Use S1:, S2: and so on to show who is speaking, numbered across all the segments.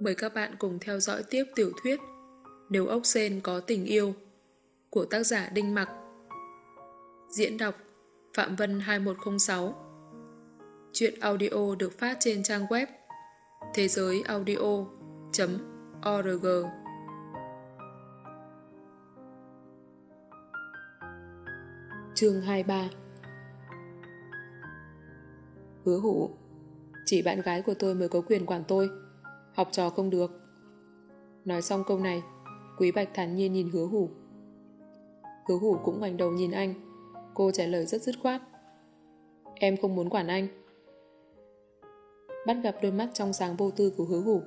S1: Mời các bạn cùng theo dõi tiếp tiểu thuyết Nếu ốc sen có tình yêu của tác giả Đinh Mặc. Diễn đọc Phạm Vân 2106 Chuyện audio được phát trên trang web thế giới audio.org Chương 23 Hứa hụ Chỉ bạn gái của tôi mới có quyền quản tôi. Học trò không được. Nói xong câu này, Quý Bạch thản nhiên nhìn hứa hủ. Hứa hủ cũng ngoảnh đầu nhìn anh. Cô trả lời rất dứt khoát. Em không muốn quản anh. Bắt gặp đôi mắt trong sáng vô tư của hứa hủ,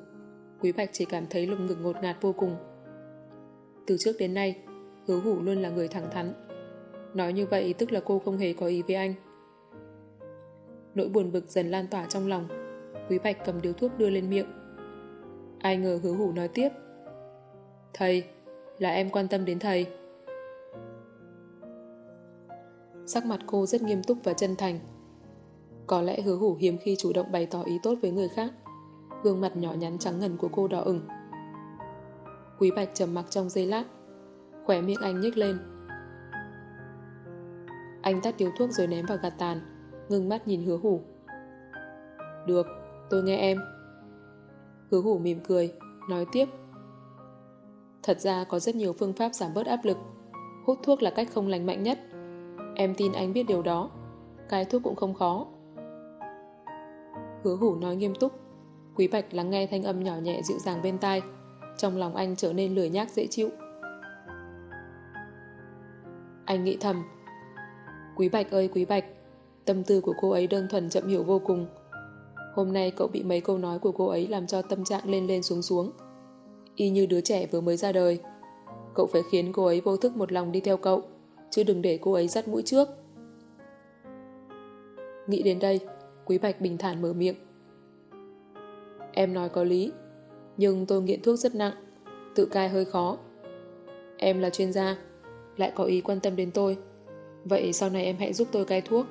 S1: Quý Bạch chỉ cảm thấy lồng ngực ngột ngạt vô cùng. Từ trước đến nay, Hứa hủ luôn là người thẳng thắn. Nói như vậy tức là cô không hề có ý với anh. Nỗi buồn bực dần lan tỏa trong lòng. Quý Bạch cầm điếu thuốc đưa lên miệng. Ai ngờ hứa hủ nói tiếp. Thầy, là em quan tâm đến thầy. Sắc mặt cô rất nghiêm túc và chân thành. Có lẽ hứa hủ hiếm khi chủ động bày tỏ ý tốt với người khác. Gương mặt nhỏ nhắn trắng ngần của cô đỏ ửng. Quý Bạch trầm mặc trong giây lát. Khỏe miệng anh nhếch lên. Anh tắt điếu thuốc rồi ném vào gạt tàn Ngưng mắt nhìn hứa hủ. Được, tôi nghe em. Hứa hủ mỉm cười, Nói tiếp. Thật ra có rất nhiều phương pháp giảm bớt áp lực. Hút thuốc là cách không lành mạnh nhất. Em tin anh biết điều đó. Cái thuốc cũng không khó. Hứa hủ nói nghiêm túc. Quý Bạch lắng nghe thanh âm nhỏ nhẹ dịu dàng bên tai. Trong lòng anh trở nên lười nhác, dễ chịu. Anh nghĩ thầm. Quý Bạch ơi, Quý Bạch, Tâm tư của cô ấy đơn thuần chậm hiểu vô cùng. Hôm nay cậu bị mấy câu nói của cô ấy làm cho tâm trạng lên lên xuống xuống Y như đứa trẻ vừa mới ra đời Cậu phải khiến cô ấy vô thức một lòng đi theo cậu chứ đừng để cô ấy dắt mũi trước. Nghĩ đến đây, Quý Bạch bình thản mở miệng. Em nói có lý, nhưng tôi nghiện thuốc rất nặng, tự cai hơi khó. Em là chuyên gia, lại có ý quan tâm đến tôi. Vậy sau này em hãy giúp tôi cai thuốc.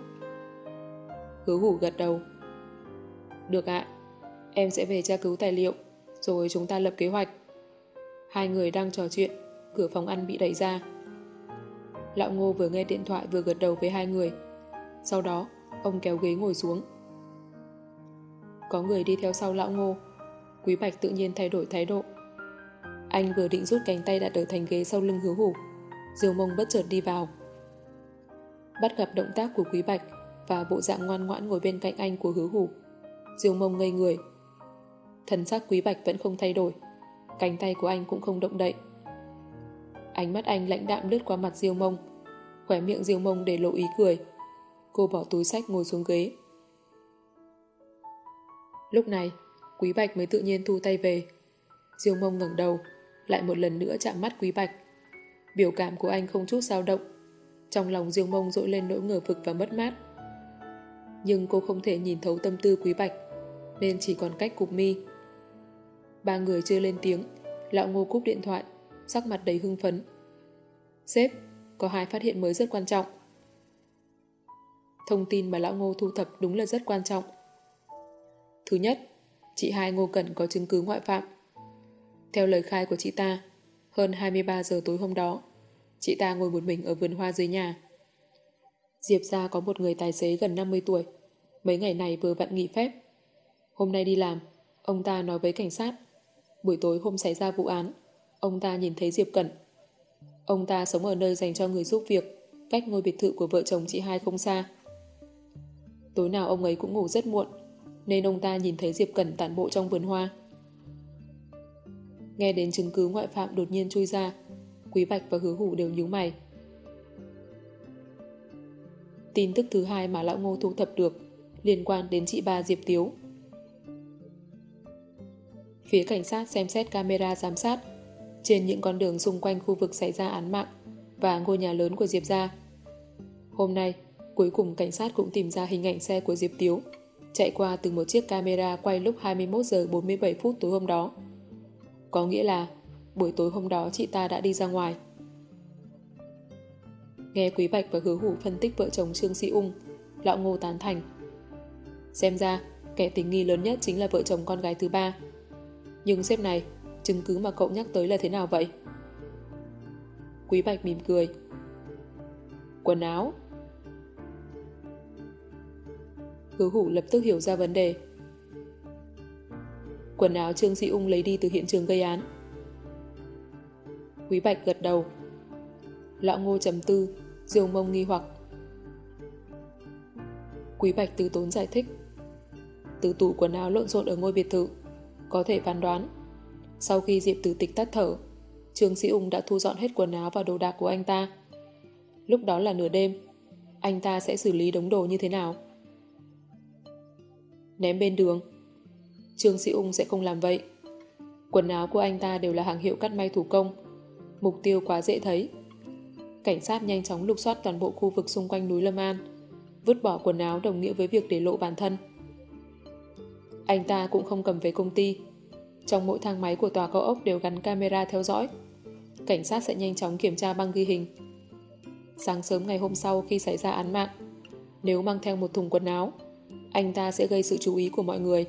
S1: Hứa hủ gật đầu. Được ạ, em sẽ về tra cứu tài liệu, rồi chúng ta lập kế hoạch. Hai người đang trò chuyện, cửa phòng ăn bị đẩy ra. Lão Ngô vừa nghe điện thoại vừa gật đầu với hai người. Sau đó, ông kéo ghế ngồi xuống. Có người đi theo sau lão Ngô. Quý Bạch tự nhiên thay đổi thái độ. Anh vừa định rút cánh tay đặt ở thành ghế sau lưng hứa hủ. Diêu mông bất chợt đi vào. Bắt gặp động tác của Quý Bạch và bộ dạng ngoan ngoãn ngồi bên cạnh anh của hứa hủ. Diêu mông ngây người. Thần sắc Quý Bạch vẫn không thay đổi. Cánh tay của anh cũng không động đậy. Ánh mắt anh lãnh đạm lướt qua mặt Diêu Mông. Khỏe miệng Diêu Mông để lộ ý cười. Cô bỏ túi sách ngồi xuống ghế. Lúc này, Quý Bạch mới tự nhiên thu tay về. Diêu Mông ngẩng đầu, lại một lần nữa chạm mắt Quý Bạch. Biểu cảm của anh không chút dao động. Trong lòng Diêu Mông dội lên nỗi ngờ vực và mất mát. Nhưng cô không thể nhìn thấu tâm tư Quý Bạch, nên chỉ còn cách cục mi. Ba người chưa lên tiếng, lão ngô cúp điện thoại, sắc mặt đầy hưng phấn. Sếp, có hai phát hiện mới rất quan trọng. Thông tin mà lão ngô thu thập đúng là rất quan trọng. Thứ nhất, chị hai Ngô Cẩn có chứng cứ ngoại phạm. Theo lời khai của chị ta, hơn 23 giờ tối hôm đó, chị ta ngồi một mình ở vườn hoa dưới nhà. Diệp ra có một người tài xế gần 50 tuổi, mấy ngày này vừa vặn nghỉ phép. Hôm nay đi làm, ông ta nói với cảnh sát, buổi tối hôm xảy ra vụ án, ông ta nhìn thấy Diệp Cẩn. Ông ta sống ở nơi dành cho người giúp việc, cách ngôi biệt thự của vợ chồng chị hai không xa. Tối nào ông ấy cũng ngủ rất muộn, nên ông ta nhìn thấy Diệp Cẩn tản bộ trong vườn hoa. Nghe đến chứng cứ ngoại phạm đột nhiên chui ra, Quý Bạch và Hứa Hủ đều nhíu mày. Tin tức thứ hai mà Lão Ngô thu thập được liên quan đến chị ba Diệp Tiếu. Phía cảnh sát xem xét camera giám sát trên những con đường xung quanh khu vực xảy ra án mạng và ngôi nhà lớn của Diệp Gia. Hôm nay, cuối cùng cảnh sát cũng tìm ra hình ảnh xe của Diệp Tiếu chạy qua từ một chiếc camera quay lúc 21 giờ 47 phút tối hôm đó. Có nghĩa là buổi tối hôm đó chị ta đã đi ra ngoài. Nghe Quý Bạch và Hứa Hủ phân tích vợ chồng Trương Sĩ Ung, Lão Ngô tán thành. Xem ra, kẻ tình nghi lớn nhất chính là vợ chồng con gái thứ ba. Nhưng sếp này, chứng cứ mà cậu nhắc tới là thế nào vậy? Quý Bạch mỉm cười. Quần áo. Hứa hủ lập tức hiểu ra vấn đề. Quần áo Trương Sĩ Ung lấy đi từ hiện trường gây án. Quý Bạch gật đầu. Lão Ngô trầm tư, diều mông nghi hoặc. Quý Bạch từ tốn giải thích. Từ tủ quần áo lộn xộn ở ngôi biệt thự, có thể phán đoán. Sau khi Diệp Tử Tịch tắt thở, Trương Sĩ Ung đã thu dọn hết quần áo và đồ đạc của anh ta. Lúc đó là nửa đêm, anh ta sẽ xử lý đống đồ như thế nào? Ném bên đường. Trương Sĩ Ung sẽ không làm vậy. Quần áo của anh ta đều là hàng hiệu cắt may thủ công. Mục tiêu quá dễ thấy. Cảnh sát nhanh chóng lục soát toàn bộ khu vực xung quanh núi Lâm An. Vứt bỏ quần áo đồng nghĩa với việc để lộ bản thân. Anh ta cũng không cầm về công ty. Trong mỗi thang máy của tòa cao ốc đều gắn camera theo dõi. Cảnh sát sẽ nhanh chóng kiểm tra băng ghi hình. Sáng sớm ngày hôm sau khi xảy ra án mạng, nếu mang theo một thùng quần áo, anh ta sẽ gây sự chú ý của mọi người.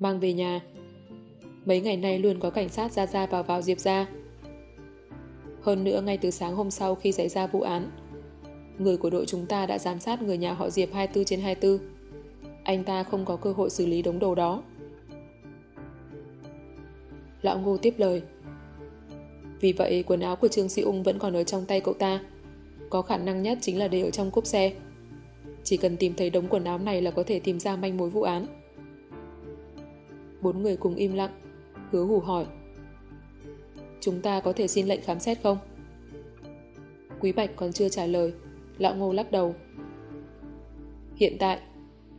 S1: Mang về nhà Mấy ngày nay luôn có cảnh sát ra ra vào vào Diệp ra. Hơn nữa ngay từ sáng hôm sau khi xảy ra vụ án, người của đội chúng ta đã giám sát người nhà họ Diệp 24 trên 24. Anh ta không có cơ hội xử lý đống đồ đó. Lão Ngô tiếp lời. Vì vậy quần áo của Trương Sĩ Ung vẫn còn ở trong tay cậu ta. Có khả năng nhất chính là để ở trong cốp xe. Chỉ cần tìm thấy đống quần áo này là có thể tìm ra manh mối vụ án. Bốn người cùng im lặng. Hứa hủ hỏi. Chúng ta có thể xin lệnh khám xét không? Quý Bạch còn chưa trả lời. Lão Ngô lắc đầu. Hiện tại,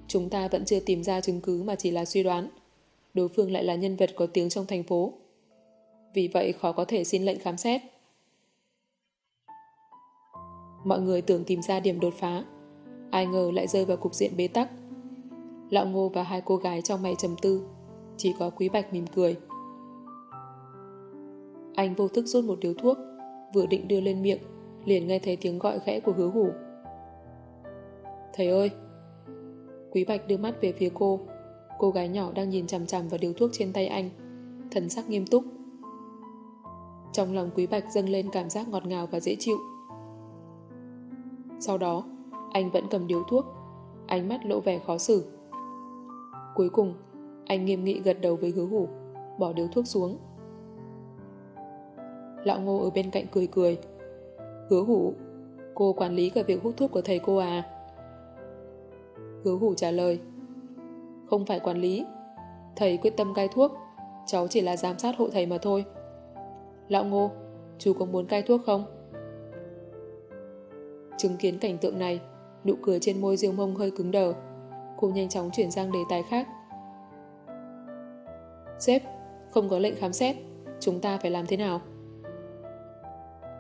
S1: chúng ta vẫn chưa tìm ra chứng cứ mà chỉ là suy đoán. Đối phương lại là nhân vật có tiếng trong thành phố. Vì vậy khó có thể xin lệnh khám xét. Mọi người tưởng tìm ra điểm đột phá. Ai ngờ lại rơi vào cục diện bế tắc. Lão Ngô và hai cô gái trong mày trầm tư. Chỉ có Quý Bạch mỉm cười. Anh vô thức rút một điếu thuốc, vừa định đưa lên miệng, liền nghe thấy tiếng gọi khẽ của hứa hủ. Thầy ơi! Quý Bạch đưa mắt về phía cô. Cô gái nhỏ đang nhìn chằm chằm vào điếu thuốc trên tay anh. Thần sắc nghiêm túc. Trong lòng Quý Bạch dâng lên cảm giác ngọt ngào và dễ chịu. Sau đó, anh vẫn cầm điếu thuốc, ánh mắt lộ vẻ khó xử. Cuối cùng, anh nghiêm nghị gật đầu với hứa hủ, bỏ điếu thuốc xuống. Lão Ngô ở bên cạnh cười cười. Hứa hủ, cô quản lý cả việc hút thuốc của thầy cô à? Hứa hủ trả lời. Không phải quản lý. Thầy quyết tâm cai thuốc. Cháu chỉ là giám sát hộ thầy mà thôi. Lão Ngô, chú có muốn cai thuốc không? Chứng kiến cảnh tượng này, nụ cười trên môi riêng mông hơi cứng đờ. Cô nhanh chóng chuyển sang đề tài khác. Sếp, không có lệnh khám xét. Chúng ta phải làm thế nào?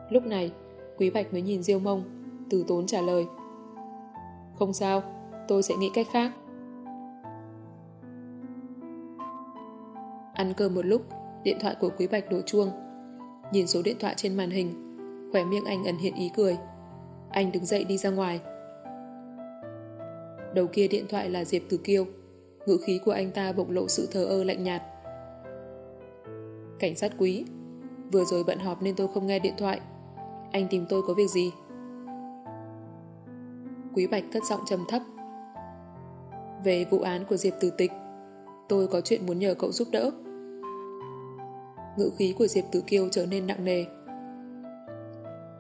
S1: Lúc này, Quý Bạch mới nhìn Diêu Mông, từ tốn trả lời. Không sao, tôi sẽ nghĩ cách khác. Ăn cơm một lúc, điện thoại của Quý Bạch đổ chuông. Nhìn số điện thoại trên màn hình, khỏe miệng anh ẩn hiện ý cười. Anh đứng dậy đi ra ngoài. Đầu kia điện thoại là Diệp Tử Kiêu. Ngữ khí của anh ta bộc lộ sự thờ ơ lạnh nhạt. Cảnh sát quý, vừa rồi bận họp nên tôi không nghe điện thoại. Anh tìm tôi có việc gì? Quý Bạch cất giọng trầm thấp. Về vụ án của Diệp Tử Tịch, tôi có chuyện muốn nhờ cậu giúp đỡ. Ngữ khí của Diệp Tử Kiêu trở nên nặng nề.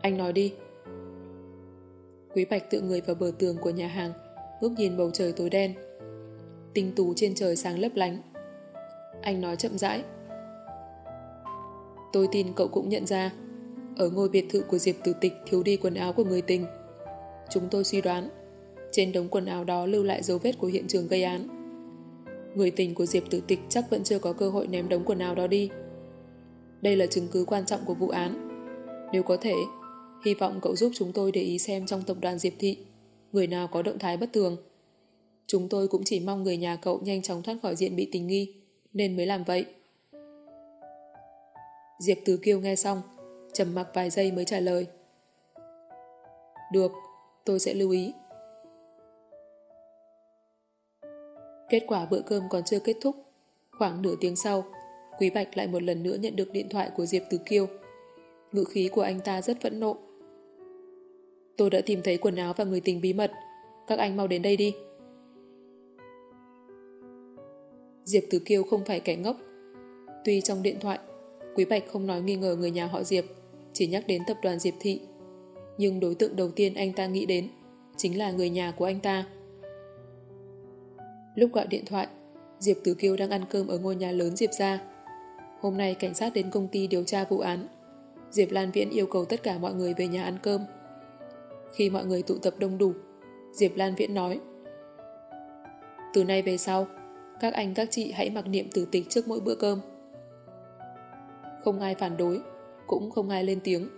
S1: Anh nói đi. Quý Bạch tự người vào bờ tường của nhà hàng, ngước nhìn bầu trời tối đen. Tinh tú trên trời sáng lấp lánh. Anh nói chậm rãi. Tôi tin cậu cũng nhận ra ở ngôi biệt thự của Diệp Tử Tịch thiếu đi quần áo của người tình. Chúng tôi suy đoán, trên đống quần áo đó lưu lại dấu vết của hiện trường gây án. Người tình của Diệp Tử Tịch chắc vẫn chưa có cơ hội ném đống quần áo đó đi. Đây là chứng cứ quan trọng của vụ án. Nếu có thể, hy vọng cậu giúp chúng tôi để ý xem trong tập đoàn Diệp Thị, người nào có động thái bất thường. Chúng tôi cũng chỉ mong người nhà cậu nhanh chóng thoát khỏi diện bị tình nghi, nên mới làm vậy. Diệp Tử Kiêu nghe xong, trầm mặc vài giây mới trả lời. Được, tôi sẽ lưu ý. Kết quả bữa cơm còn chưa kết thúc, Khoảng nửa tiếng sau, Quý Bạch lại một lần nữa nhận được điện thoại của Diệp Từ Kiêu. Ngữ khí của anh ta rất phẫn nộ. Tôi đã tìm thấy quần áo và người tình bí mật. Các anh mau đến đây đi. Diệp Từ Kiêu không phải kẻ ngốc. Tuy trong điện thoại, Quý Bạch không nói nghi ngờ người nhà họ Diệp, chỉ nhắc đến tập đoàn Diệp Thị. Nhưng đối tượng đầu tiên anh ta nghĩ đến chính là người nhà của anh ta. Lúc gọi điện thoại, Diệp Tử Kiêu đang ăn cơm ở ngôi nhà lớn Diệp ra. Hôm nay cảnh sát đến công ty điều tra vụ án. Diệp Lan Viễn yêu cầu tất cả mọi người về nhà ăn cơm. Khi mọi người tụ tập đông đủ, Diệp Lan Viễn nói Từ nay về sau, các anh các chị hãy mặc niệm tử tịch trước mỗi bữa cơm. Không ai phản đối, cũng không ai lên tiếng.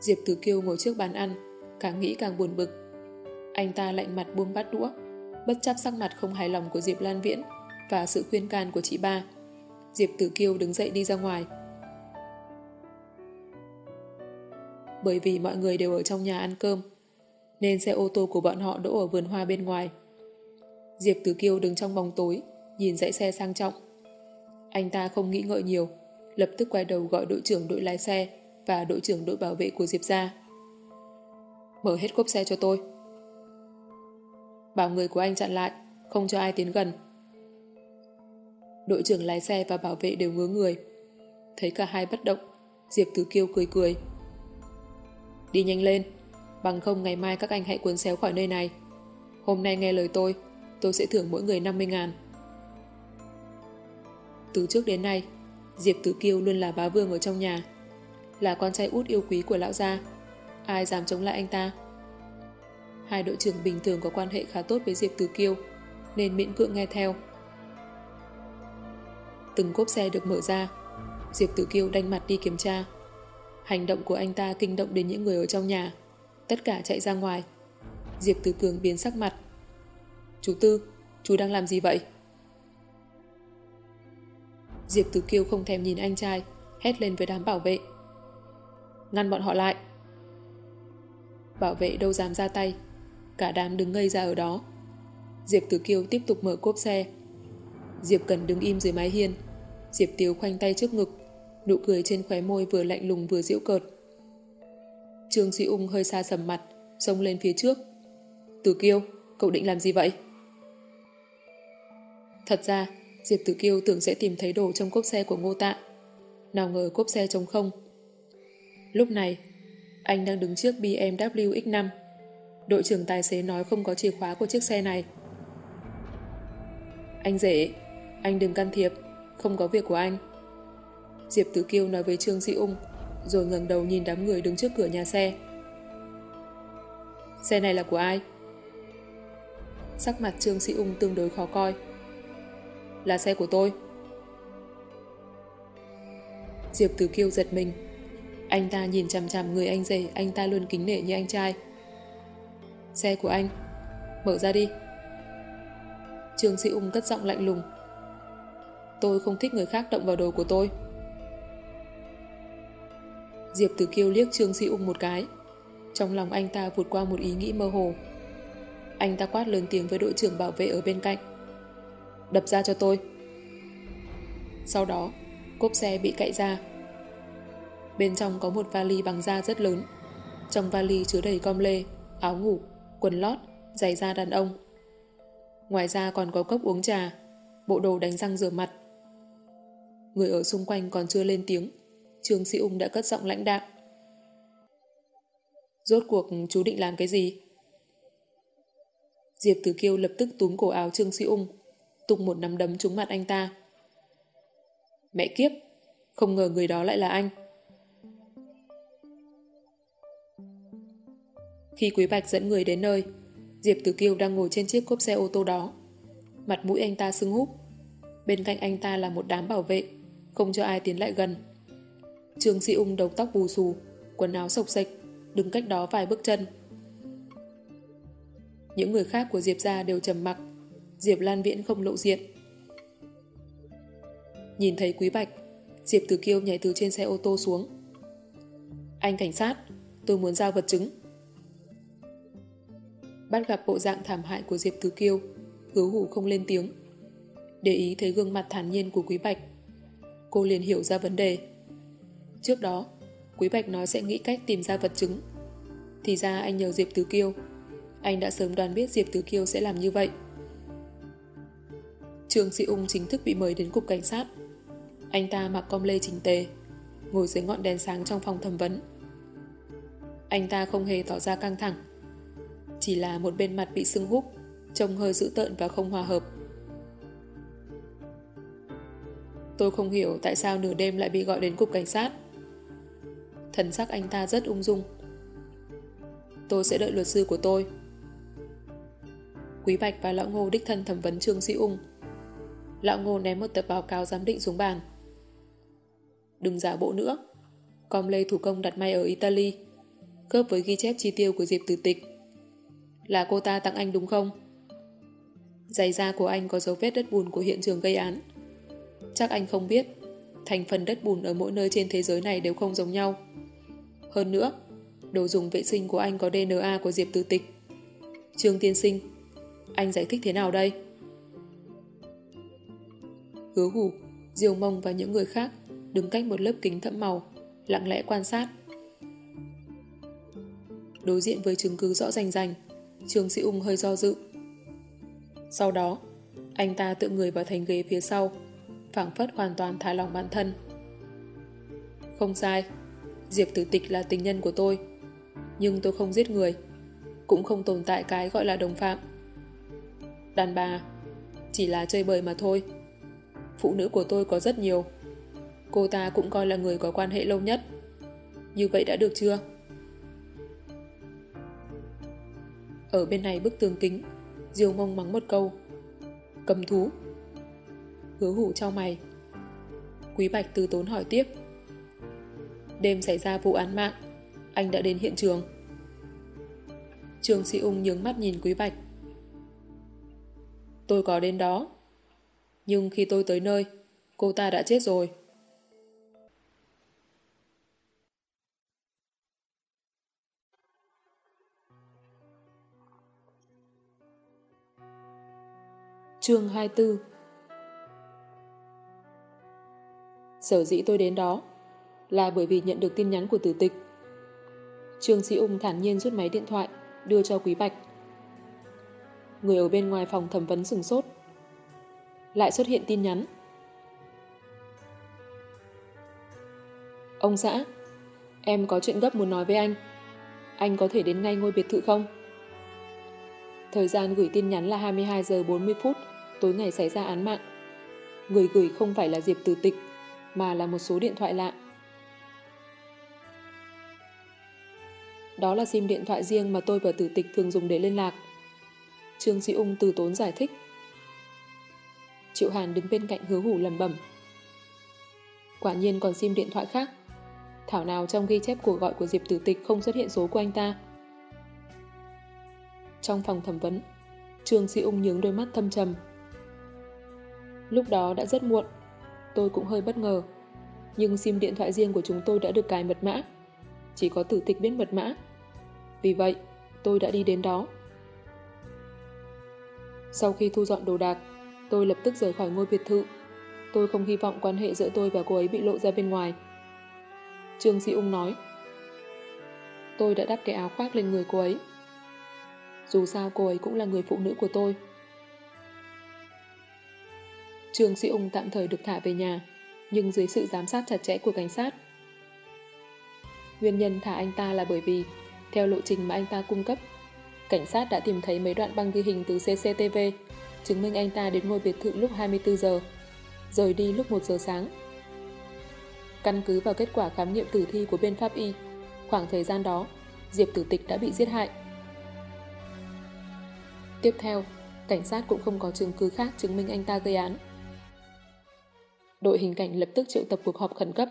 S1: Diệp Tử Kiêu ngồi trước bàn ăn, càng nghĩ càng buồn bực. Anh ta lạnh mặt buông bát đũa, bất chấp sắc mặt không hài lòng của Diệp Lan Viễn và sự khuyên can của chị ba. Diệp Tử Kiêu đứng dậy đi ra ngoài. Bởi vì mọi người đều ở trong nhà ăn cơm, nên xe ô tô của bọn họ đỗ ở vườn hoa bên ngoài. Diệp Tử Kiêu đứng trong bóng tối, nhìn dãy xe sang trọng. Anh ta không nghĩ ngợi nhiều, lập tức quay đầu gọi đội trưởng đội lái xe và đội trưởng đội bảo vệ của Diệp ra. Mở hết cốp xe cho tôi. Bảo người của anh chặn lại, không cho ai tiến gần. Đội trưởng lái xe và bảo vệ đều ngứa người. Thấy cả hai bất động, Diệp Tứ Kiêu cười cười. Đi nhanh lên, bằng không ngày mai các anh hãy cuốn xéo khỏi nơi này. Hôm nay nghe lời tôi, tôi sẽ thưởng mỗi người 50 ngàn. Từ trước đến nay, Diệp Tứ Kiêu luôn là bá vương ở trong nhà, là con trai út yêu quý của lão gia. Ai dám chống lại anh ta? Hai đội trưởng bình thường có quan hệ khá tốt với Diệp Từ Kiêu, nên miễn cưỡng nghe theo. Từng cốp xe được mở ra, Diệp Tử Kiêu đanh mặt đi kiểm tra. Hành động của anh ta kinh động đến những người ở trong nhà. Tất cả chạy ra ngoài. Diệp Tử Cường biến sắc mặt. Chú Tư, chú đang làm gì vậy? Diệp Tử Kiêu không thèm nhìn anh trai, hét lên với đám bảo vệ. Ngăn bọn họ lại. Bảo vệ đâu dám ra tay, cả đám đứng ngây ra ở đó. Diệp Tử Kiêu tiếp tục mở cốp xe. Diệp Cần đứng im dưới mái hiên. Diệp Tiếu khoanh tay trước ngực, nụ cười trên khóe môi vừa lạnh lùng vừa diễu cợt. Trương Sĩ Ung hơi xa sầm mặt, xông lên phía trước. Tử Kiêu, cậu định làm gì vậy? Thật ra, Diệp Tử Kiêu tưởng sẽ tìm thấy đồ trong cốp xe của Ngô Tạ. Nào ngờ cốp xe trống không. Lúc này, anh đang đứng trước BMW X5. Đội trưởng tài xế nói không có chìa khóa của chiếc xe này. Anh rể, anh đừng can thiệp, không có việc của anh. Diệp Tử Kiêu nói với Trương Sĩ Ung, rồi ngẩng đầu nhìn đám người đứng trước cửa nhà xe. Xe này là của ai? Sắc mặt Trương Sĩ Ung tương đối khó coi. Là xe của tôi. Diệp Tử Kiêu giật mình. Anh ta nhìn chằm chằm người anh rể, anh ta luôn kính nể như anh trai. Xe của anh. Mở ra đi. Trương Sĩ Ung cất giọng lạnh lùng. Tôi không thích người khác động vào đồ của tôi. Diệp Tử Kiêu liếc Trương Sĩ Ung một cái. Trong lòng anh ta vụt qua một ý nghĩ mơ hồ. Anh ta quát lớn tiếng với đội trưởng bảo vệ ở bên cạnh. Đập ra cho tôi. Sau đó, cốp xe bị cậy ra. Bên trong có một vali bằng da rất lớn. Trong vali chứa đầy com lê, áo ngủ, quần lót, giày da đàn ông. Ngoài ra còn có cốc uống trà, bộ đồ đánh răng rửa mặt. Người ở xung quanh còn chưa lên tiếng, Trương Sĩ Ung đã cất giọng lãnh đạm. Rốt cuộc chú định làm cái gì? Diệp Tử Kiêu lập tức túm cổ áo Trương Sĩ Ung, tung một nắm đấm trúng mặt anh ta. Mẹ kiếp, không ngờ người đó lại là anh. Khi Quý Bạch dẫn người đến nơi, Diệp Tử Kiêu đang ngồi trên chiếc cốp xe ô tô đó. Mặt mũi anh ta sưng húp. Bên cạnh anh ta là một đám bảo vệ, không cho ai tiến lại gần. Trương Sĩ Ung đầu tóc bù xù, quần áo sộc sạch, đứng cách đó vài bước chân. Những người khác của Diệp gia đều trầm mặc, Diệp Lan Viễn không lộ diện. Nhìn thấy Quý Bạch, Diệp Tử Kiêu nhảy từ trên xe ô tô xuống. Anh cảnh sát, tôi muốn giao vật chứng. Bắt gặp bộ dạng thảm hại của Diệp Tứ Kiêu, hứa hủ không lên tiếng. Để ý thấy gương mặt thản nhiên của Quý Bạch. Cô liền hiểu ra vấn đề. Trước đó, Quý Bạch nói sẽ nghĩ cách tìm ra vật chứng. Thì ra anh nhờ Diệp Tứ Kiêu. Anh đã sớm đoán biết Diệp Tứ Kiêu sẽ làm như vậy. Trương Sĩ Ung chính thức bị mời đến cục cảnh sát. Anh ta mặc com lê chỉnh tề, ngồi dưới ngọn đèn sáng trong phòng thẩm vấn. Anh ta không hề tỏ ra căng thẳng. Chỉ là một bên mặt bị sưng húp, trông hơi dữ tợn và không hòa hợp. Tôi không hiểu tại sao nửa đêm lại bị gọi đến cục cảnh sát. Thần sắc anh ta rất ung dung. Tôi sẽ đợi luật sư của tôi. Quý Bạch và Lão Ngô đích thân thẩm vấn Trương Sĩ Ung. Lão Ngô ném một tập báo cáo giám định xuống bàn. Đừng giả bộ nữa. Com lê thủ công đặt may ở Italy, khớp với ghi chép chi tiêu của Diệp Tử Tịch. Là cô ta tặng anh đúng không? Giày da của anh có dấu vết đất bùn của hiện trường gây án. Chắc anh không biết, thành phần đất bùn ở mỗi nơi trên thế giới này đều không giống nhau. Hơn nữa, đồ dùng vệ sinh của anh có DNA của Diệp Tử Tịch. Trương Tiên Sinh, anh giải thích thế nào đây? Hứa hủ, Diêu Mông và những người khác đứng cách một lớp kính thẫm màu, lặng lẽ quan sát. Đối diện với chứng cứ rõ rành rành, Trương Sĩ Ung hơi do dự. Sau đó, anh ta tự người vào thành ghế phía sau, phảng phất hoàn toàn thả lòng bản thân. Không sai, Diệp Tử Tịch là tình nhân của tôi, nhưng tôi không giết người, cũng không tồn tại cái gọi là đồng phạm. Đàn bà, chỉ là chơi bời mà thôi. Phụ nữ của tôi có rất nhiều, cô ta cũng coi là người có quan hệ lâu nhất. Như vậy đã được chưa? Ở bên này bức tường kính, Diêu mông mắng một câu. Cầm thú. Hứa hủ cho mày. Quý Bạch từ tốn hỏi tiếp. Đêm xảy ra vụ án mạng, anh đã đến hiện trường. Trường sĩ ung nhướng mắt nhìn Quý Bạch. Tôi có đến đó. Nhưng khi tôi tới nơi, cô ta đã chết rồi. Chương 24 Sở dĩ tôi đến đó là bởi vì nhận được tin nhắn của tử tịch. Trương Sĩ Ung thản nhiên rút máy điện thoại, đưa cho Quý Bạch. Người ở bên ngoài phòng thẩm vấn sừng sốt. Lại xuất hiện tin nhắn. Ông xã, em có chuyện gấp muốn nói với anh. Anh có thể đến ngay ngôi biệt thự không? Thời gian gửi tin nhắn là 22 giờ 40 phút tối ngày xảy ra án mạng. Người gửi không phải là Diệp Tử Tịch, mà là một số điện thoại lạ. Đó là sim điện thoại riêng mà tôi và Tử Tịch thường dùng để liên lạc. Trương Sĩ Ung từ tốn giải thích. Triệu Hàn đứng bên cạnh hứa hủ lầm bẩm. Quả nhiên còn sim điện thoại khác. Thảo nào trong ghi chép cuộc gọi của Diệp Tử Tịch không xuất hiện số của anh ta. Trong phòng thẩm vấn, Trương Sĩ Ung nhướng đôi mắt thâm trầm, Lúc đó đã rất muộn. Tôi cũng hơi bất ngờ. Nhưng sim điện thoại riêng của chúng tôi đã được cài mật mã. Chỉ có tử tịch biết mật mã. Vì vậy, tôi đã đi đến đó. Sau khi thu dọn đồ đạc, tôi lập tức rời khỏi ngôi biệt thự. Tôi không hy vọng quan hệ giữa tôi và cô ấy bị lộ ra bên ngoài. Trương Sĩ Ung nói, tôi đã đắp cái áo khoác lên người cô ấy. Dù sao cô ấy cũng là người phụ nữ của tôi. Trương Sĩ Ung tạm thời được thả về nhà, nhưng dưới sự giám sát chặt chẽ của cảnh sát. Nguyên nhân thả anh ta là bởi vì, theo lộ trình mà anh ta cung cấp, cảnh sát đã tìm thấy mấy đoạn băng ghi hình từ CCTV, chứng minh anh ta đến ngôi biệt thự lúc 24 giờ, rời đi lúc 1 giờ sáng. Căn cứ vào kết quả khám nghiệm tử thi của bên pháp y, khoảng thời gian đó, Diệp Tử Tịch đã bị giết hại. Tiếp theo, cảnh sát cũng không có chứng cứ khác chứng minh anh ta gây án đội hình cảnh lập tức triệu tập cuộc họp khẩn cấp.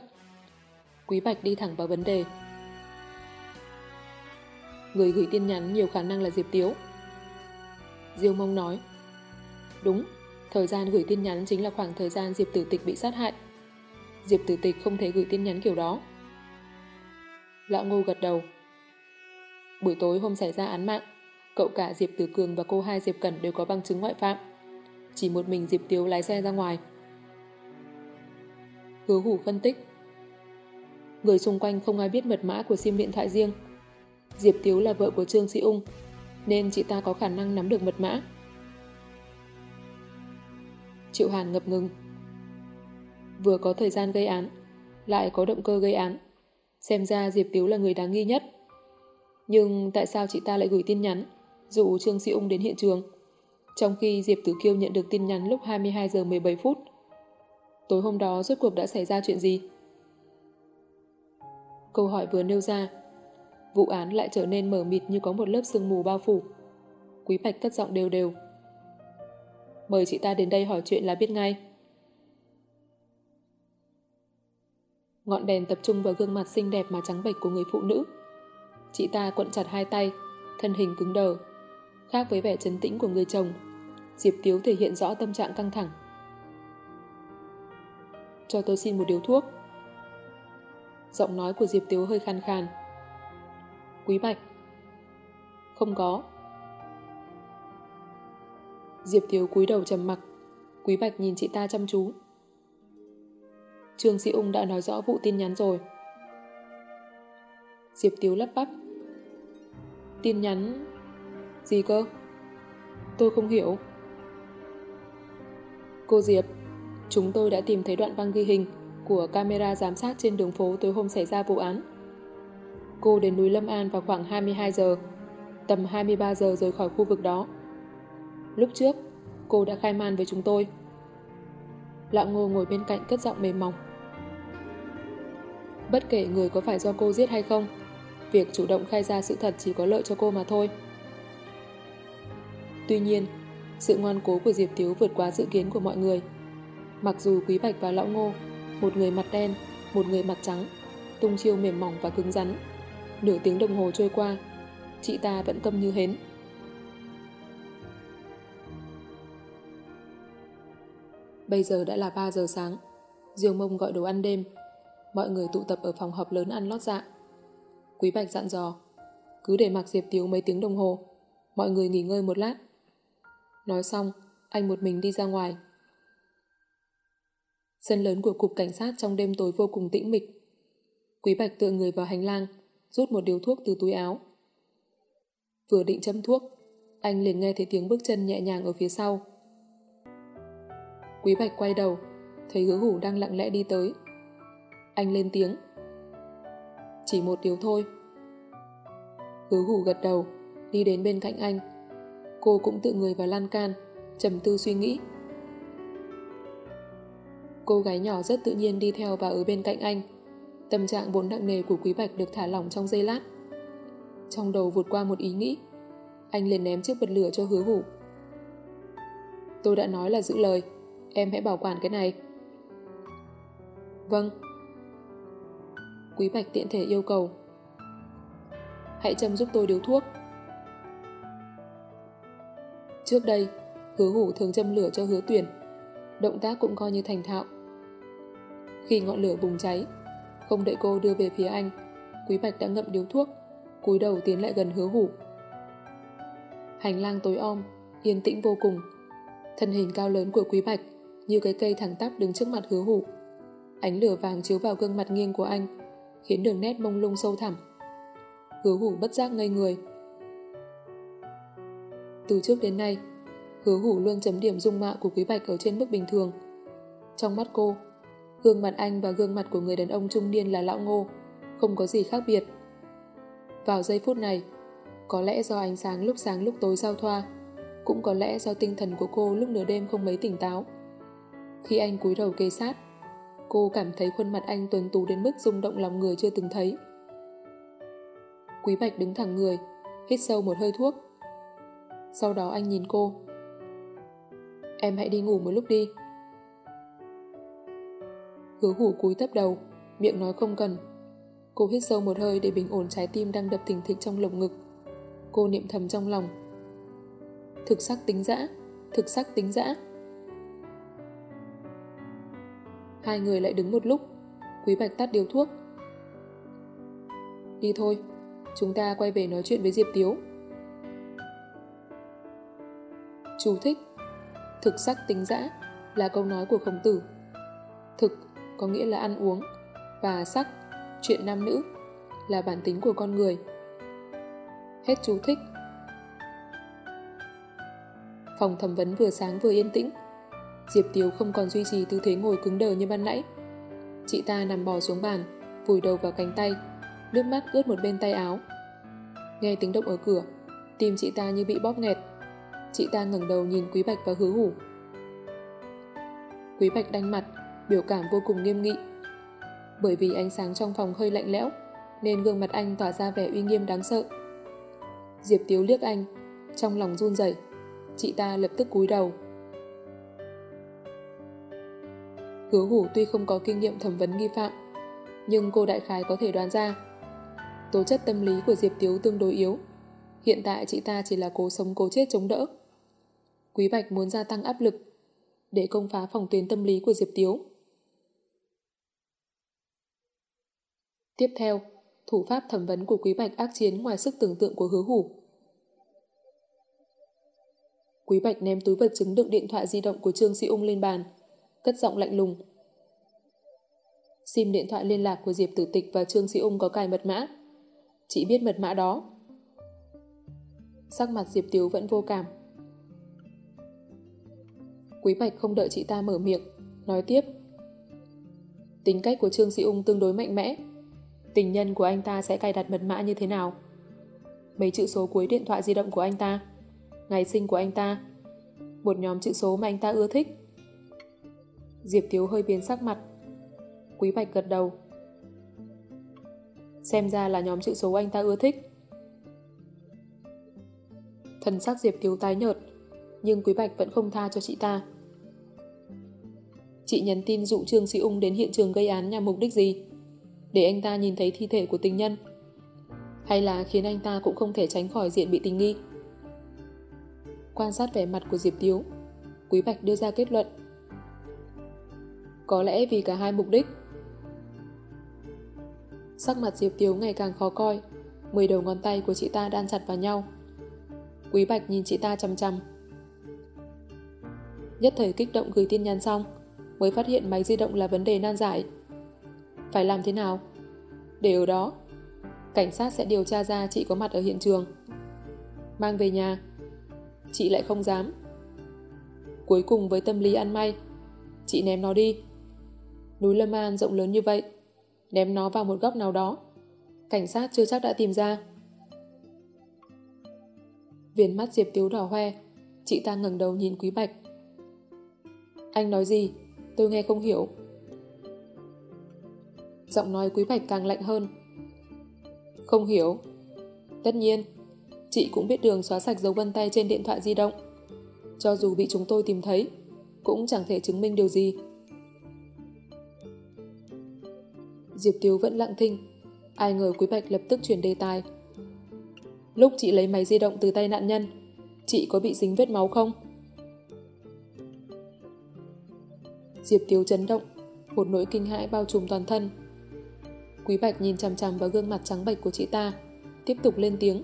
S1: Quý Bạch đi thẳng vào vấn đề. Người gửi tin nhắn nhiều khả năng là Diệp Tiếu. Diêu Mông nói. Đúng, thời gian gửi tin nhắn chính là khoảng thời gian Diệp Tử Tịch bị sát hại. Diệp Tử Tịch không thể gửi tin nhắn kiểu đó. Lão Ngô gật đầu. Buổi tối hôm xảy ra án mạng, cậu cả Diệp Tử Cường và cô hai Diệp Cẩn đều có bằng chứng ngoại phạm. Chỉ một mình Diệp Tiếu lái xe ra ngoài. Hứa hủ phân tích. Người xung quanh không ai biết mật mã của sim điện thoại riêng. Diệp Tiếu là vợ của Trương Sĩ Ung, nên chị ta có khả năng nắm được mật mã. Triệu Hàn ngập ngừng. Vừa có thời gian gây án, lại có động cơ gây án. Xem ra Diệp Tiếu là người đáng nghi nhất. Nhưng tại sao chị ta lại gửi tin nhắn dụ Trương Sĩ Ung đến hiện trường? Trong khi Diệp Tử Kiêu nhận được tin nhắn lúc 22 giờ 17 phút. Tối hôm đó rốt cuộc đã xảy ra chuyện gì? Câu hỏi vừa nêu ra, vụ án lại trở nên mở mịt như có một lớp sương mù bao phủ. Quý Bạch cất giọng đều đều. Mời chị ta đến đây hỏi chuyện là biết ngay. Ngọn đèn tập trung vào gương mặt xinh đẹp mà trắng bệch của người phụ nữ. Chị ta cuộn chặt hai tay, thân hình cứng đờ. Khác với vẻ trấn tĩnh của người chồng, Diệp Tiếu thể hiện rõ tâm trạng căng thẳng. Cho tôi xin một điếu thuốc. Giọng nói của Diệp Tiếu hơi khàn khàn. Quý Bạch. Không có. Diệp Tiếu cúi đầu trầm mặc. Quý Bạch nhìn chị ta chăm chú. Trương Sĩ Ung đã nói rõ vụ tin nhắn rồi. Diệp Tiếu lấp bắp. Tin nhắn... Gì cơ? Tôi không hiểu. Cô Diệp, chúng tôi đã tìm thấy đoạn băng ghi hình của camera giám sát trên đường phố tối hôm xảy ra vụ án. Cô đến núi Lâm An vào khoảng 22 giờ, tầm 23 giờ rời khỏi khu vực đó. Lúc trước, cô đã khai man với chúng tôi. Lão Ngô ngồi bên cạnh cất giọng mềm mỏng. Bất kể người có phải do cô giết hay không, việc chủ động khai ra sự thật chỉ có lợi cho cô mà thôi. Tuy nhiên, sự ngoan cố của Diệp Tiếu vượt quá dự kiến của mọi người. Mặc dù Quý Bạch và Lão Ngô, một người mặt đen, một người mặt trắng, tung chiêu mềm mỏng và cứng rắn. Nửa tiếng đồng hồ trôi qua, chị ta vẫn tâm như hến. Bây giờ đã là 3 giờ sáng. Diêu mông gọi đồ ăn đêm. Mọi người tụ tập ở phòng họp lớn ăn lót dạ. Quý Bạch dặn dò. Cứ để mặc Diệp Tiếu mấy tiếng đồng hồ. Mọi người nghỉ ngơi một lát. Nói xong, anh một mình đi ra ngoài. Sân lớn của cục cảnh sát trong đêm tối vô cùng tĩnh mịch. Quý Bạch tựa người vào hành lang, rút một điếu thuốc từ túi áo. Vừa định châm thuốc, anh liền nghe thấy tiếng bước chân nhẹ nhàng ở phía sau. Quý Bạch quay đầu, thấy hứa hủ đang lặng lẽ đi tới. Anh lên tiếng. Chỉ một điếu thôi. Hứa hủ gật đầu, đi đến bên cạnh anh. Cô cũng tự người vào lan can, trầm tư suy nghĩ. Cô gái nhỏ rất tự nhiên đi theo và ở bên cạnh anh. Tâm trạng vốn nặng nề của Quý Bạch được thả lỏng trong giây lát. Trong đầu vụt qua một ý nghĩ. Anh liền ném chiếc bật lửa cho hứa hủ. Tôi đã nói là giữ lời. Em hãy bảo quản cái này. Vâng. Quý Bạch tiện thể yêu cầu. Hãy châm giúp tôi điếu thuốc. Trước đây, hứa hủ thường châm lửa cho hứa tuyển. Động tác cũng coi như thành thạo. Khi ngọn lửa bùng cháy, không đợi cô đưa về phía anh, Quý Bạch đã ngậm điếu thuốc, cúi đầu tiến lại gần hứa hủ. Hành lang tối om, yên tĩnh vô cùng. Thân hình cao lớn của Quý Bạch như cái cây thẳng tắp đứng trước mặt hứa hủ. Ánh lửa vàng chiếu vào gương mặt nghiêng của anh, khiến đường nét mông lung sâu thẳm. Hứa hủ bất giác ngây người. Từ trước đến nay, hứa hủ luôn chấm điểm dung mạo của Quý Bạch ở trên mức bình thường. Trong mắt cô, gương mặt anh và gương mặt của người đàn ông trung niên là lão ngô, không có gì khác biệt. Vào giây phút này, có lẽ do ánh sáng lúc sáng lúc tối giao thoa, cũng có lẽ do tinh thần của cô lúc nửa đêm không mấy tỉnh táo. Khi anh cúi đầu kề sát, cô cảm thấy khuôn mặt anh tuấn tú đến mức rung động lòng người chưa từng thấy. Quý Bạch đứng thẳng người, hít sâu một hơi thuốc. Sau đó anh nhìn cô. Em hãy đi ngủ một lúc đi. Hứa hủ cúi thấp đầu, miệng nói không cần. Cô hít sâu một hơi để bình ổn trái tim đang đập thình thịch trong lồng ngực. Cô niệm thầm trong lòng. Thực sắc tính dã, thực sắc tính dã. Hai người lại đứng một lúc, Quý Bạch tắt điếu thuốc. Đi thôi, chúng ta quay về nói chuyện với Diệp Tiếu. Chú thích Thực sắc tính dã là câu nói của khổng tử. Thực có nghĩa là ăn uống và sắc, chuyện nam nữ là bản tính của con người. Hết chú thích. Phòng thẩm vấn vừa sáng vừa yên tĩnh. Diệp Tiếu không còn duy trì tư thế ngồi cứng đờ như ban nãy. Chị ta nằm bò xuống bàn, vùi đầu vào cánh tay, nước mắt ướt một bên tay áo. Nghe tiếng động ở cửa, tim chị ta như bị bóp nghẹt. Chị ta ngẩng đầu nhìn Quý Bạch và hứa hủ. Quý Bạch đanh mặt, biểu cảm vô cùng nghiêm nghị. Bởi vì ánh sáng trong phòng hơi lạnh lẽo, nên gương mặt anh tỏa ra vẻ uy nghiêm đáng sợ. Diệp Tiếu liếc anh, trong lòng run rẩy. Chị ta lập tức cúi đầu. Hứa hủ tuy không có kinh nghiệm thẩm vấn nghi phạm, nhưng cô đại khái có thể đoán ra. Tố chất tâm lý của Diệp Tiếu tương đối yếu. Hiện tại chị ta chỉ là cố sống cố chết chống đỡ. Quý Bạch muốn gia tăng áp lực để công phá phòng tuyến tâm lý của Diệp Tiếu. Tiếp theo, thủ pháp thẩm vấn của Quý Bạch ác chiến ngoài sức tưởng tượng của hứa hủ. Quý Bạch ném túi vật chứng đựng điện thoại di động của Trương Sĩ Ung lên bàn, cất giọng lạnh lùng. Sim điện thoại liên lạc của Diệp Tử Tịch và Trương Sĩ Ung có cài mật mã. Chị biết mật mã đó. Sắc mặt Diệp Tiếu vẫn vô cảm. Quý Bạch không đợi chị ta mở miệng, nói tiếp. Tính cách của Trương Sĩ Ung tương đối mạnh mẽ. Tình nhân của anh ta sẽ cài đặt mật mã như thế nào? Mấy chữ số cuối điện thoại di động của anh ta? Ngày sinh của anh ta? Một nhóm chữ số mà anh ta ưa thích? Diệp Tiếu hơi biến sắc mặt. Quý Bạch gật đầu. Xem ra là nhóm chữ số anh ta ưa thích. Thần sắc Diệp Tiếu tái nhợt, nhưng Quý Bạch vẫn không tha cho chị ta. Chị nhắn tin dụ Trương Sĩ Ung đến hiện trường gây án nhằm mục đích gì? Để anh ta nhìn thấy thi thể của tình nhân? Hay là khiến anh ta cũng không thể tránh khỏi diện bị tình nghi? Quan sát vẻ mặt của Diệp Tiếu, Quý Bạch đưa ra kết luận. Có lẽ vì cả hai mục đích. Sắc mặt Diệp Tiếu ngày càng khó coi, mười đầu ngón tay của chị ta đan chặt vào nhau. Quý Bạch nhìn chị ta chăm chăm. Nhất thời kích động gửi tin nhắn xong, mới phát hiện máy di động là vấn đề nan giải. Phải làm thế nào? Để ở đó, cảnh sát sẽ điều tra ra chị có mặt ở hiện trường. Mang về nhà, chị lại không dám. Cuối cùng với tâm lý ăn may, chị ném nó đi. Núi Lâm An rộng lớn như vậy, ném nó vào một góc nào đó. Cảnh sát chưa chắc đã tìm ra. Viền mắt Diệp Tiếu đỏ hoe, chị ta ngẩng đầu nhìn Quý Bạch. Anh nói gì? Tôi nghe không hiểu. Giọng nói Quý Bạch càng lạnh hơn. Không hiểu. Tất nhiên, chị cũng biết đường xóa sạch dấu vân tay trên điện thoại di động. Cho dù bị chúng tôi tìm thấy, cũng chẳng thể chứng minh điều gì. Diệp Tiếu vẫn lặng thinh. Ai ngờ Quý Bạch lập tức chuyển đề tài. Lúc chị lấy máy di động từ tay nạn nhân, chị có bị dính vết máu không? Diệp Tiếu chấn động, một nỗi kinh hãi bao trùm toàn thân. Quý Bạch nhìn chằm chằm vào gương mặt trắng bệch của chị ta, tiếp tục lên tiếng.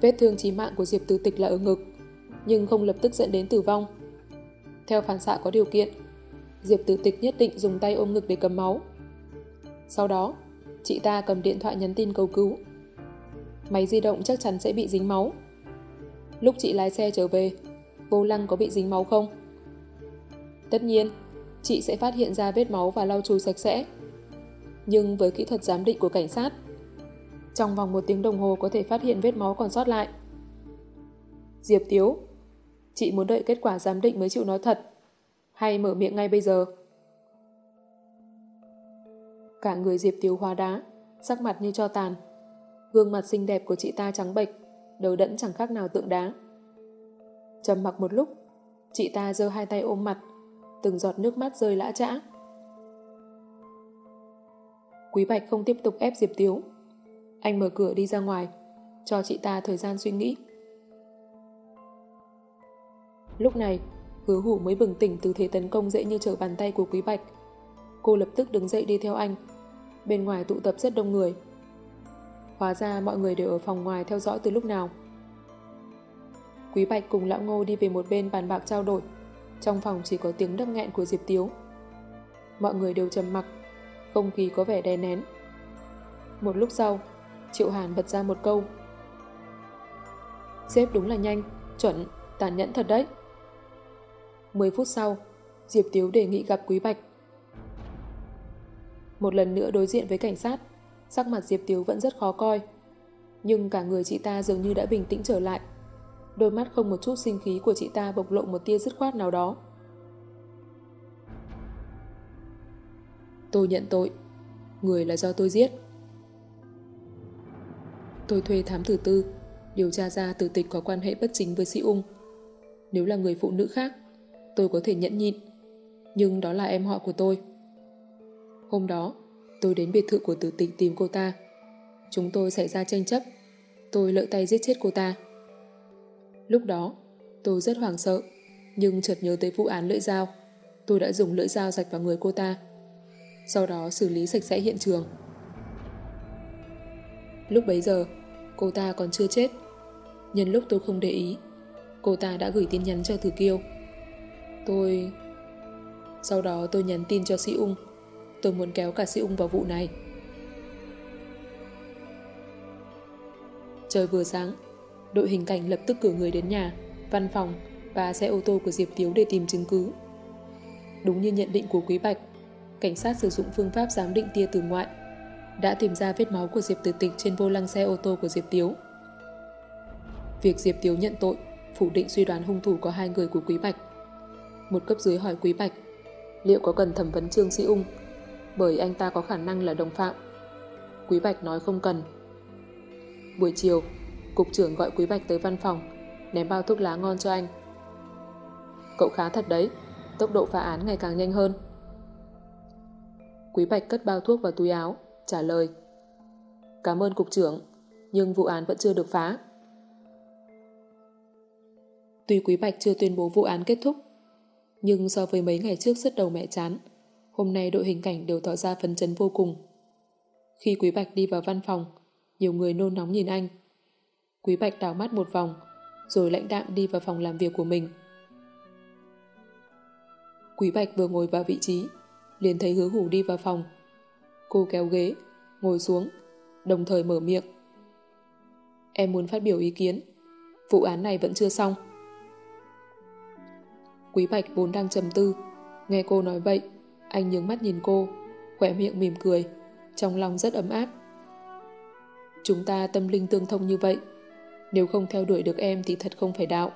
S1: Vết thương chí mạng của Diệp Tử Tịch là ở ngực, nhưng không lập tức dẫn đến tử vong. Theo phản xạ có điều kiện, Diệp Tử Tịch nhất định dùng tay ôm ngực để cầm máu. Sau đó, chị ta cầm điện thoại nhắn tin cầu cứu. Máy di động chắc chắn sẽ bị dính máu. Lúc chị lái xe trở về, vô lăng có bị dính máu không? Tất nhiên, chị sẽ phát hiện ra vết máu và lau chùi sạch sẽ. Nhưng với kỹ thuật giám định của cảnh sát, trong vòng một tiếng đồng hồ có thể phát hiện vết máu còn sót lại. Diệp Tiếu, chị muốn đợi kết quả giám định mới chịu nói thật, hay mở miệng ngay bây giờ? Cả người Diệp Tiếu hóa đá, sắc mặt như cho tàn. Gương mặt xinh đẹp của chị ta trắng bệch, đầu đẫn chẳng khác nào tượng đá. Trầm mặc một lúc, chị ta giơ hai tay ôm mặt, từng giọt nước mắt rơi lã trã. Quý Bạch không tiếp tục ép Diệp Tiếu. Anh mở cửa đi ra ngoài, cho chị ta thời gian suy nghĩ. Lúc này, hứa hủ mới bừng tỉnh từ thế tấn công dễ như trở bàn tay của Quý Bạch. Cô lập tức đứng dậy đi theo anh. Bên ngoài tụ tập rất đông người. Hóa ra mọi người đều ở phòng ngoài theo dõi từ lúc nào. Quý Bạch cùng Lão Ngô đi về một bên bàn bạc trao đổi. Trong phòng chỉ có tiếng đâm nghẹn của Diệp Tiếu. Mọi người đều trầm mặc, không khí có vẻ đè nén. Một lúc sau, Triệu Hàn bật ra một câu. Xếp đúng là nhanh, chuẩn, tàn nhẫn thật đấy. 10 phút sau, Diệp Tiếu đề nghị gặp Quý Bạch. Một lần nữa đối diện với cảnh sát, sắc mặt Diệp Tiếu vẫn rất khó coi. Nhưng cả người chị ta dường như đã bình tĩnh trở lại. Đôi mắt không một chút sinh khí của chị ta bộc lộ một tia dứt khoát nào đó. Tôi nhận tội. Người là do tôi giết. Tôi thuê thám tử tư, điều tra ra tử tịch có quan hệ bất chính với sĩ ung. Nếu là người phụ nữ khác, tôi có thể nhẫn nhịn. Nhưng đó là em họ của tôi. Hôm đó, tôi đến biệt thự của tử tịch tìm cô ta. Chúng tôi xảy ra tranh chấp. Tôi lợi tay giết chết cô ta. Lúc đó, tôi rất hoảng sợ, nhưng chợt nhớ tới vụ án lưỡi dao. Tôi đã dùng lưỡi dao rạch vào người cô ta. Sau đó xử lý sạch sẽ hiện trường. Lúc bấy giờ, cô ta còn chưa chết. Nhân lúc tôi không để ý, cô ta đã gửi tin nhắn cho Thử Kiêu. Tôi... Sau đó tôi nhắn tin cho Sĩ Ung. Tôi muốn kéo cả Sĩ Ung vào vụ này. Trời vừa sáng, đội hình cảnh lập tức cử người đến nhà, văn phòng và xe ô tô của Diệp Tiếu để tìm chứng cứ. Đúng như nhận định của Quý Bạch, cảnh sát sử dụng phương pháp giám định tia từ ngoại đã tìm ra vết máu của Diệp Tử Tịch trên vô lăng xe ô tô của Diệp Tiếu. Việc Diệp Tiếu nhận tội, phủ định suy đoán hung thủ có hai người của Quý Bạch. Một cấp dưới hỏi Quý Bạch liệu có cần thẩm vấn Trương Sĩ Ung bởi anh ta có khả năng là đồng phạm. Quý Bạch nói không cần. Buổi chiều, cục trưởng gọi Quý Bạch tới văn phòng, ném bao thuốc lá ngon cho anh. Cậu khá thật đấy, tốc độ phá án ngày càng nhanh hơn. Quý Bạch cất bao thuốc vào túi áo, trả lời. Cảm ơn cục trưởng, nhưng vụ án vẫn chưa được phá. Tuy Quý Bạch chưa tuyên bố vụ án kết thúc, nhưng so với mấy ngày trước rất đầu mẹ chán, hôm nay đội hình cảnh đều tỏ ra phấn chấn vô cùng. Khi Quý Bạch đi vào văn phòng, nhiều người nôn nóng nhìn anh. Quý Bạch đảo mắt một vòng, rồi lãnh đạm đi vào phòng làm việc của mình. Quý Bạch vừa ngồi vào vị trí, liền thấy hứa hủ đi vào phòng. Cô kéo ghế, ngồi xuống, đồng thời mở miệng. Em muốn phát biểu ý kiến. Vụ án này vẫn chưa xong. Quý Bạch vốn đang trầm tư. Nghe cô nói vậy, anh nhướng mắt nhìn cô, khỏe miệng mỉm cười, trong lòng rất ấm áp. Chúng ta tâm linh tương thông như vậy. Nếu không theo đuổi được em thì thật không phải đạo.